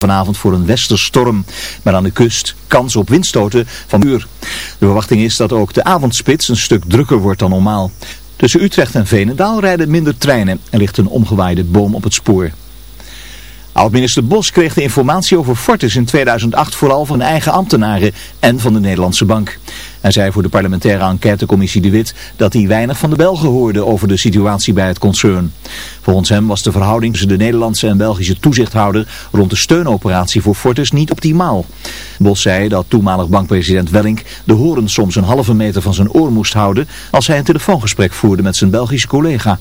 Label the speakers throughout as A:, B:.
A: vanavond voor een westerstorm, maar aan de kust kans op windstoten van uur. De verwachting is dat ook de avondspits een stuk drukker wordt dan normaal. Tussen Utrecht en Veenendaal rijden minder treinen en ligt een omgewaaide boom op het spoor. Oud-minister Bos kreeg de informatie over Fortis in 2008 vooral van eigen ambtenaren en van de Nederlandse Bank. Hij zei voor de parlementaire enquêtecommissie De Wit dat hij weinig van de Belgen hoorde over de situatie bij het concern. Volgens hem was de verhouding tussen de Nederlandse en Belgische toezichthouder rond de steunoperatie voor Fortis niet optimaal. Bos zei dat toenmalig bankpresident Wellink de horen soms een halve meter van zijn oor moest houden als hij een telefoongesprek voerde met zijn Belgische collega.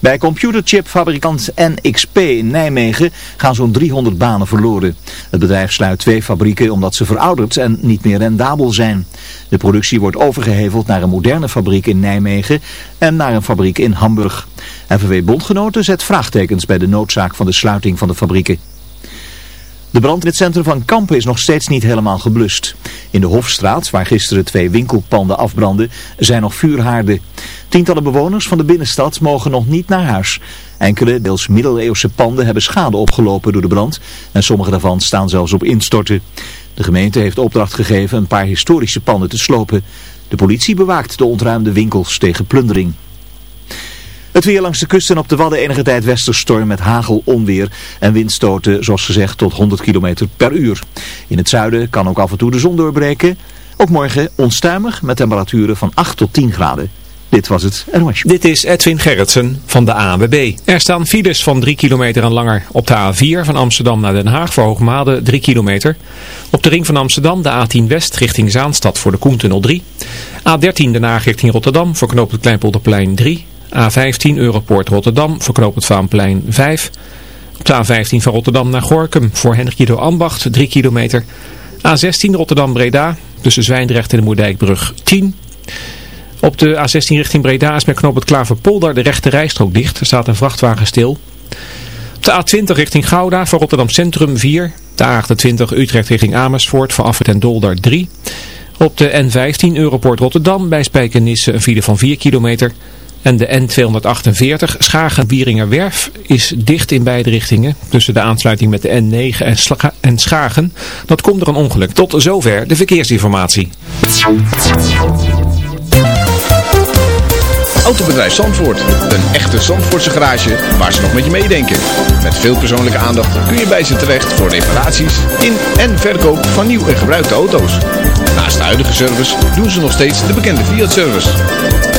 A: Bij computerchipfabrikant NXP in Nijmegen gaan zo'n 300 banen verloren. Het bedrijf sluit twee fabrieken omdat ze verouderd en niet meer rendabel zijn. De productie wordt overgeheveld naar een moderne fabriek in Nijmegen en naar een fabriek in Hamburg. FNW Bondgenoten zet vraagtekens bij de noodzaak van de sluiting van de fabrieken. De brand in het centrum van Kampen is nog steeds niet helemaal geblust. In de Hofstraat, waar gisteren twee winkelpanden afbrandden, zijn nog vuurhaarden. Tientallen bewoners van de binnenstad mogen nog niet naar huis. Enkele, deels middeleeuwse panden hebben schade opgelopen door de brand en sommige daarvan staan zelfs op instorten. De gemeente heeft opdracht gegeven een paar historische panden te slopen. De politie bewaakt de ontruimde winkels tegen plundering. Het weer langs de kust en op de Wadden enige tijd westerstorm met hagel, onweer en windstoten, zoals gezegd, tot 100 km per uur. In het zuiden kan ook af en toe de zon doorbreken. Ook morgen onstuimig met temperaturen van 8 tot 10 graden. Dit was het NOS.
B: Dit is Edwin Gerritsen van de ANWB. Er staan files van 3 kilometer en langer op de A4 van Amsterdam naar Den Haag voor Hoogmade 3 kilometer. Op de ring van Amsterdam de A10 West richting Zaanstad voor de Koentunnel 3. A13 Den Haag richting Rotterdam voor knoop het Kleinpolderplein 3. A15 Europoort Rotterdam voor knoop het Vaanplein 5. Op de A15 van Rotterdam naar Gorkum voor Hendrik Ambacht 3 kilometer. A16 Rotterdam Breda tussen Zwijndrecht en de Moerdijkbrug 10 op de A16 richting Breda is met knop het Klaverpolder de rechte rijstrook dicht. Er staat een vrachtwagen stil. Op de A20 richting Gouda voor Rotterdam Centrum 4. De A28 Utrecht richting Amersfoort voor Afwet en Dolder 3. Op de N15 Europort Rotterdam bij Spijkenisse een file van 4 kilometer. En de N248 Schagen-Wieringerwerf is dicht in beide richtingen. Tussen de aansluiting met de N9 en, en Schagen. Dat komt door een ongeluk. Tot zover de verkeersinformatie.
C: Autobedrijf Zandvoort. Een echte Zandvoortse garage waar ze nog met je meedenken. Met veel persoonlijke aandacht kun je bij ze terecht voor reparaties in en verkoop van nieuw en gebruikte auto's. Naast de huidige service doen ze nog steeds de bekende Fiat-service.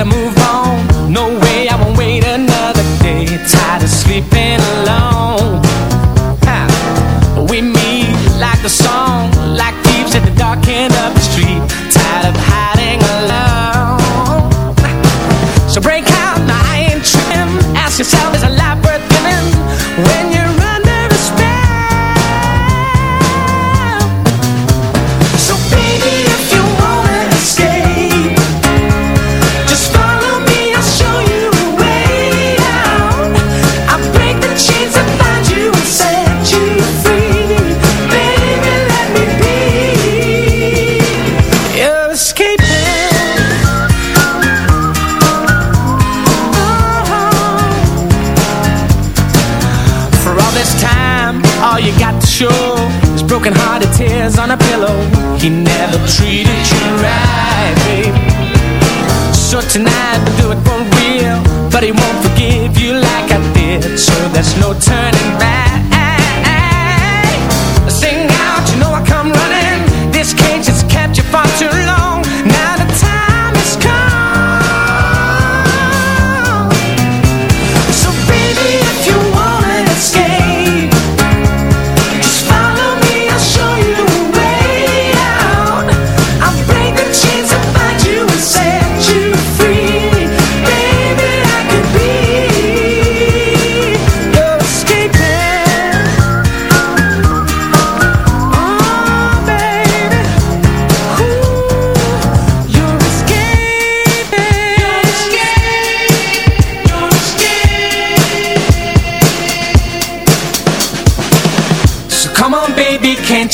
D: gotta move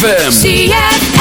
E: ZFM.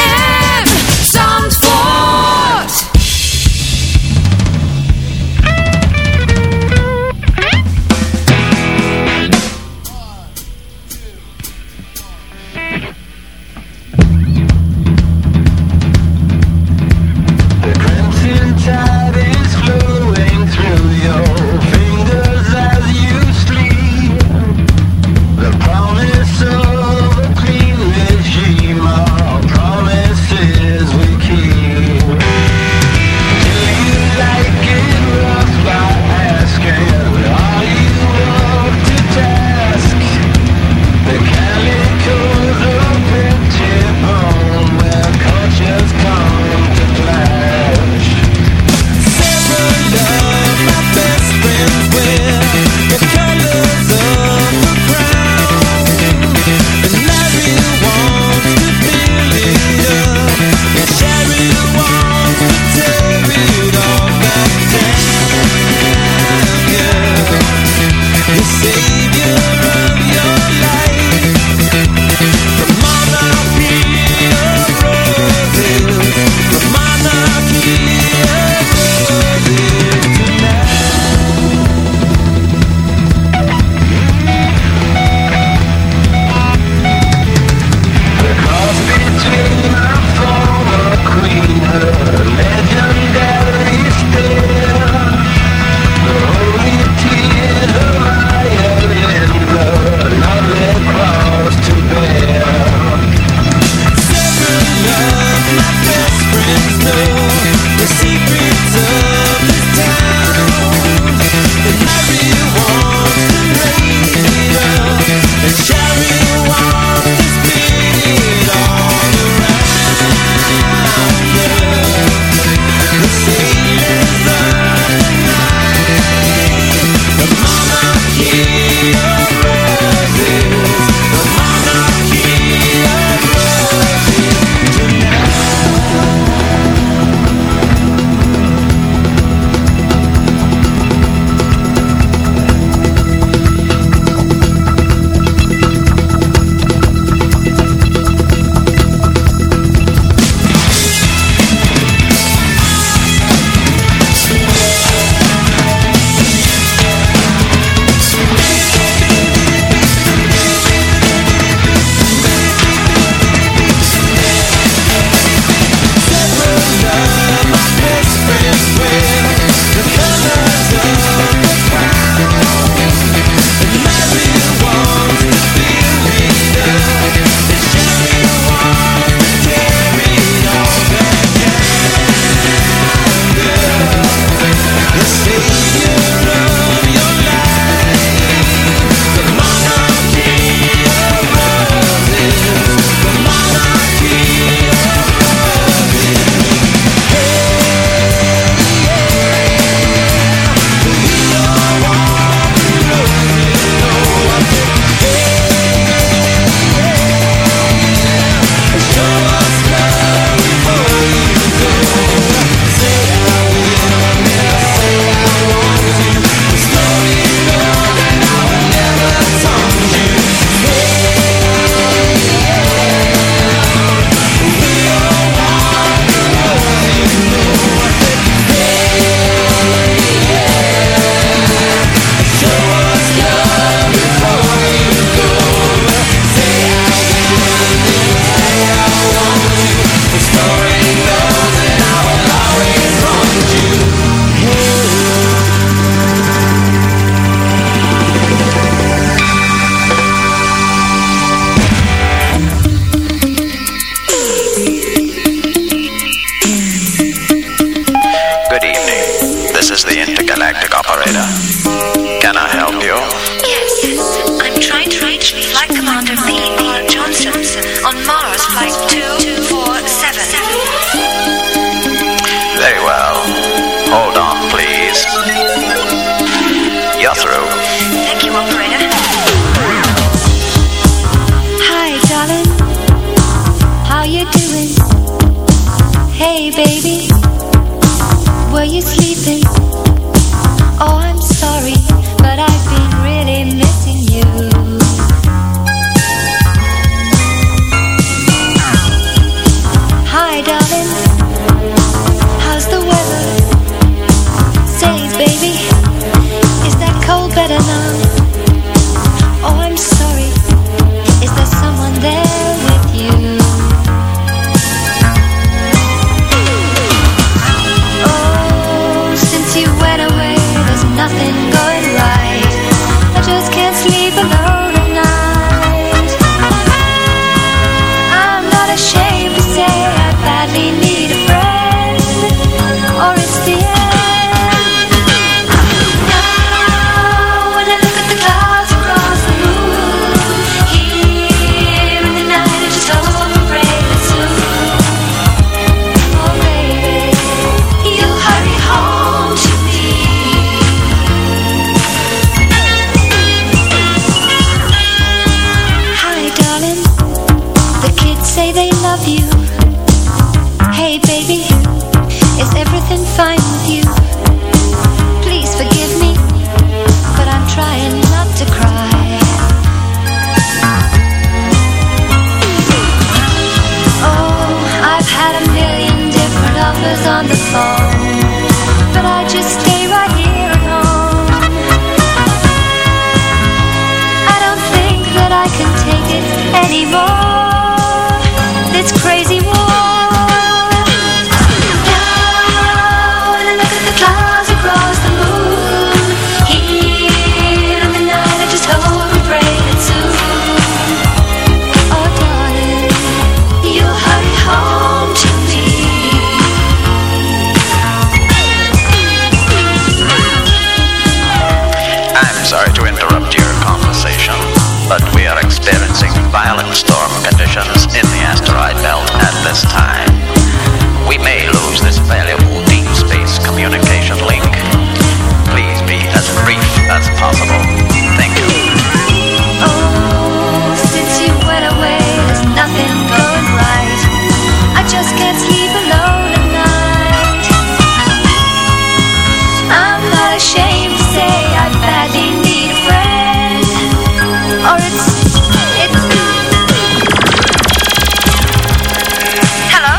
F: Hello?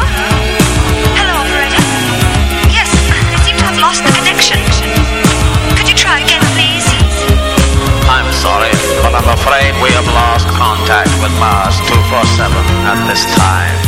F: Hello, operator Yes, I seem to have lost the connection Could you try again, please?
G: I'm sorry, but I'm afraid we have lost contact with Mars 247 at this time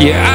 H: Yeah.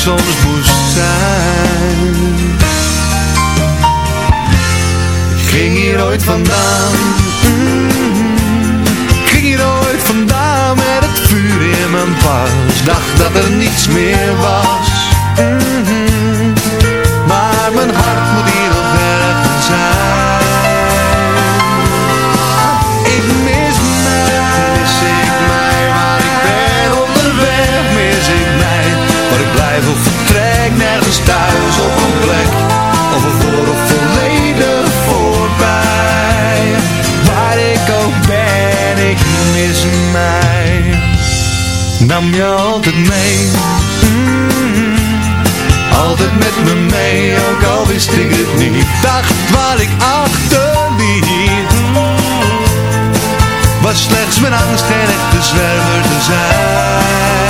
I: soms moest zijn. Ik ging hier ooit vandaan, ging hier ooit vandaan met het vuur in mijn pas. Dacht dat er niets meer was. Altijd mee. Mm, altijd met me mee, ook al wist ik het niet. Dacht waar ik achterliet. Was slechts mijn angst geen echte zwerver te zijn.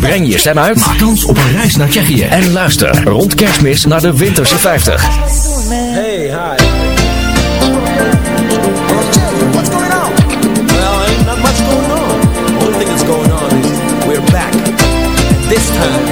J: Breng je stem uit. Maak kans op een reis naar Tsjechië. En luister rond kerstmis naar de Winterse 50.
K: Hey, hi. What's going on? Well, ain't not much going on. Only thing that's going on is we're back. And this time,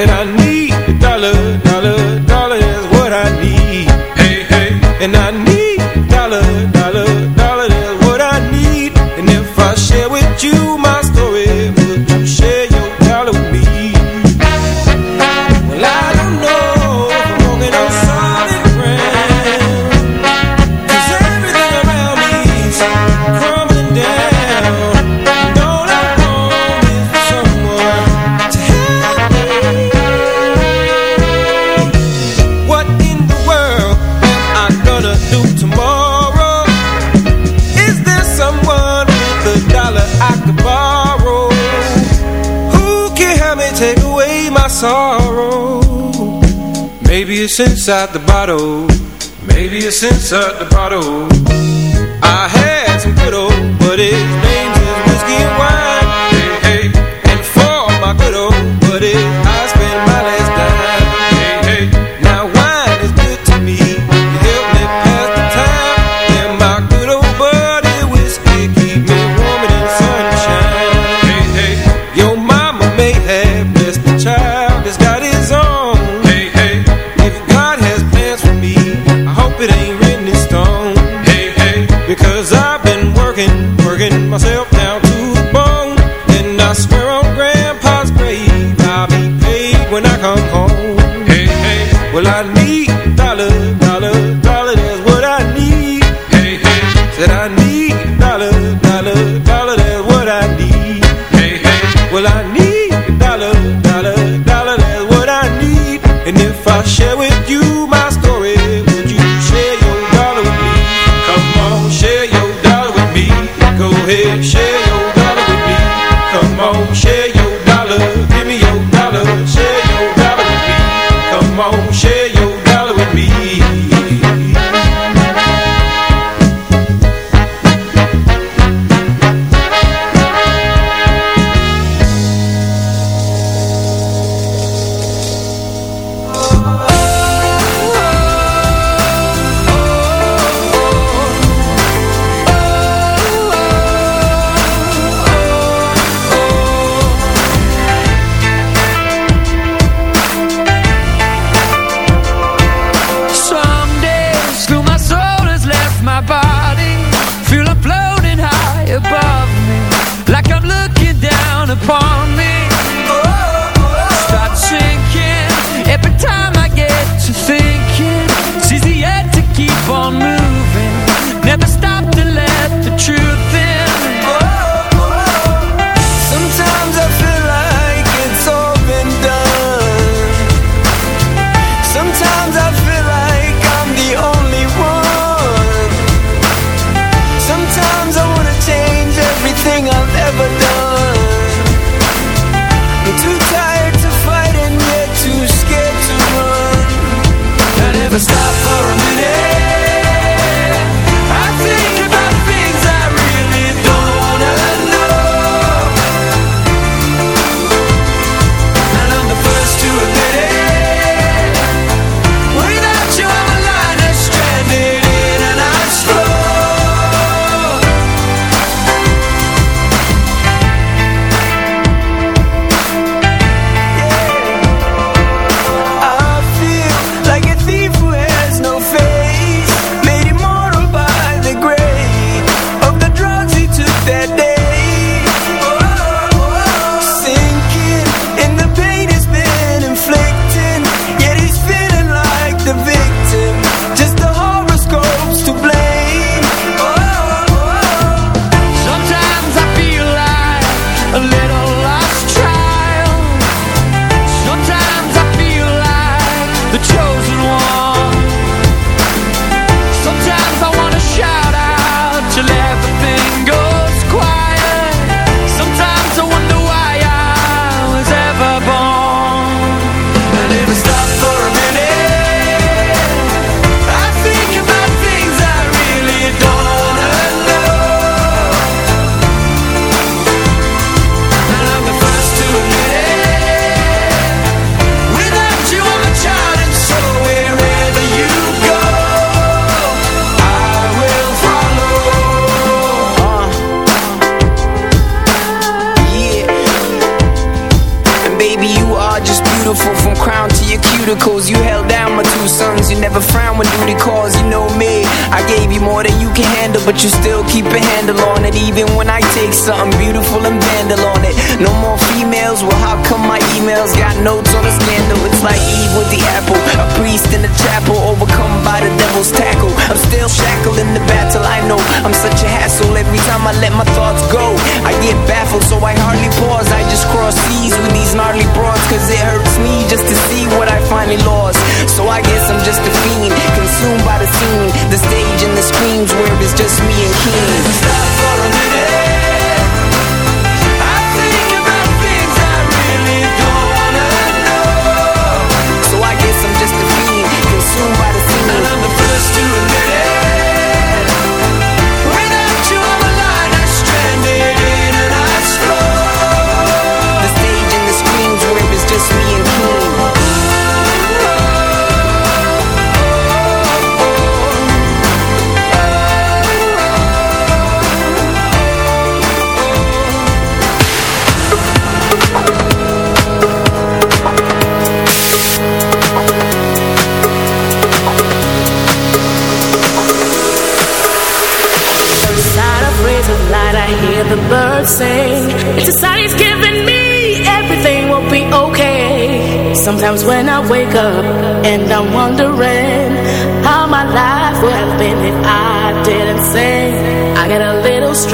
L: that I need. inside the bottle. Maybe it's inside the bottle. Hey,
M: shake.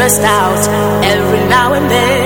M: Stressed out every now and then.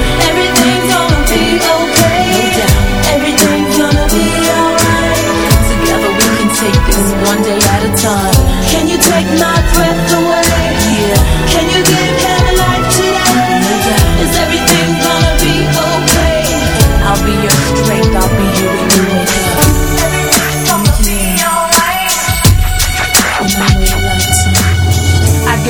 N: I'll be your strength, I'll be here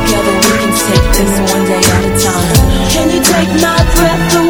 N: Together we can take this one day at a time. Can you take my breath away?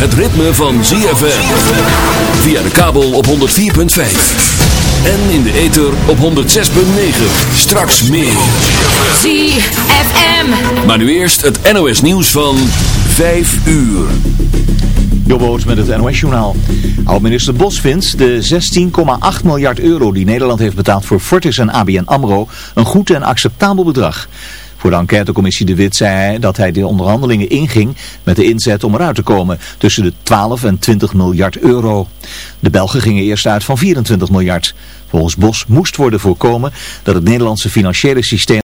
O: het ritme van ZFM. Via de kabel op 104.5. En in de ether op 106.9. Straks meer.
P: ZFM.
O: Maar nu eerst het NOS nieuws van 5 uur.
A: Jobboot met het NOS-journaal. Oud-minister Bos vindt de 16,8 miljard euro die Nederland heeft betaald voor Fortis en ABN AMRO een goed en acceptabel bedrag. Voor de enquêtecommissie De Wit zei hij dat hij de onderhandelingen inging met de inzet om eruit te komen tussen de 12 en 20 miljard euro. De Belgen gingen eerst uit van 24 miljard. Volgens Bos moest worden voorkomen dat het Nederlandse financiële systeem